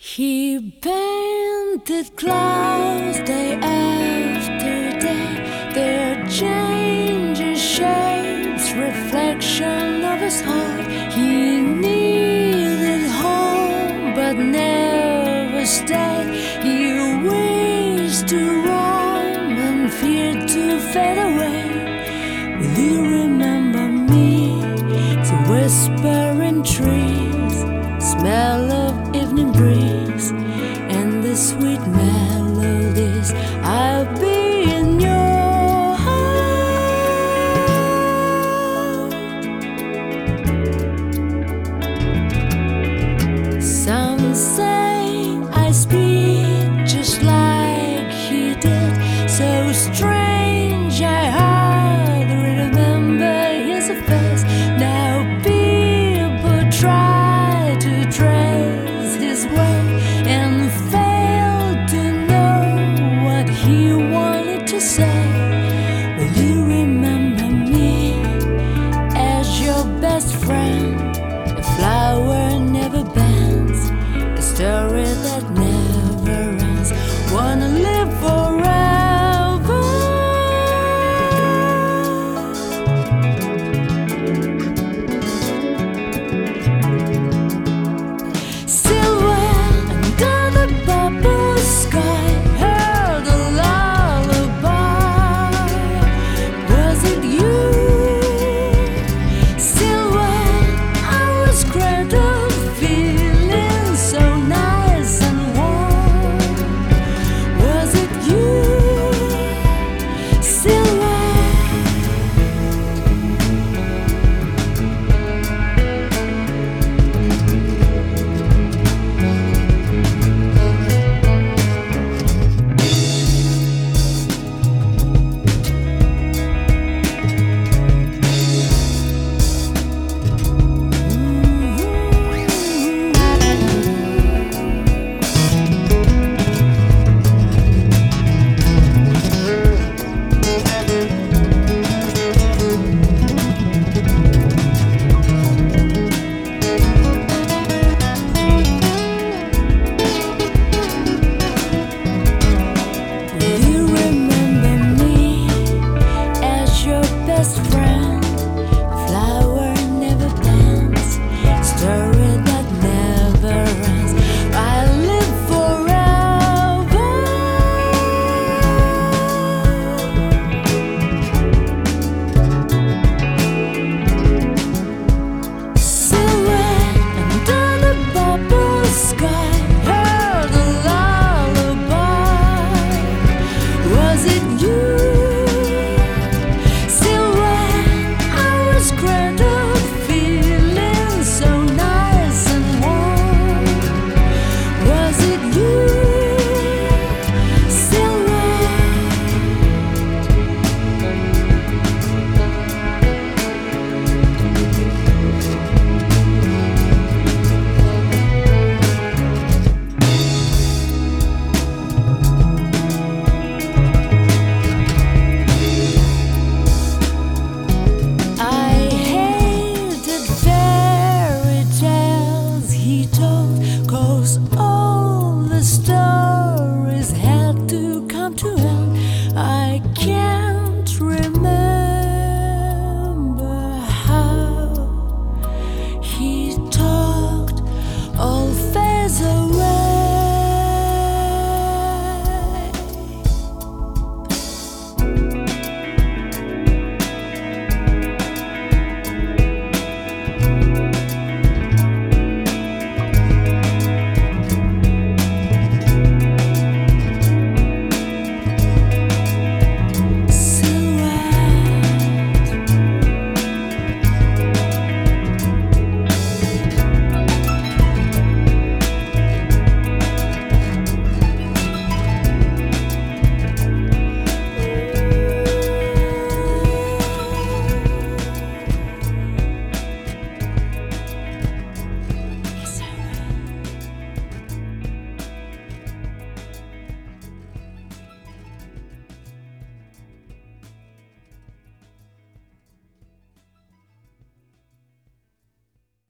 He painted clouds day after day, their changing shapes, reflection of his heart. He needed home, but never stayed. He wished to roam and feared to fade away. Speak just like he did, so strange I hardly remember his face. Now people try to trace his way and fail to know what he wanted to say. Will you best friend?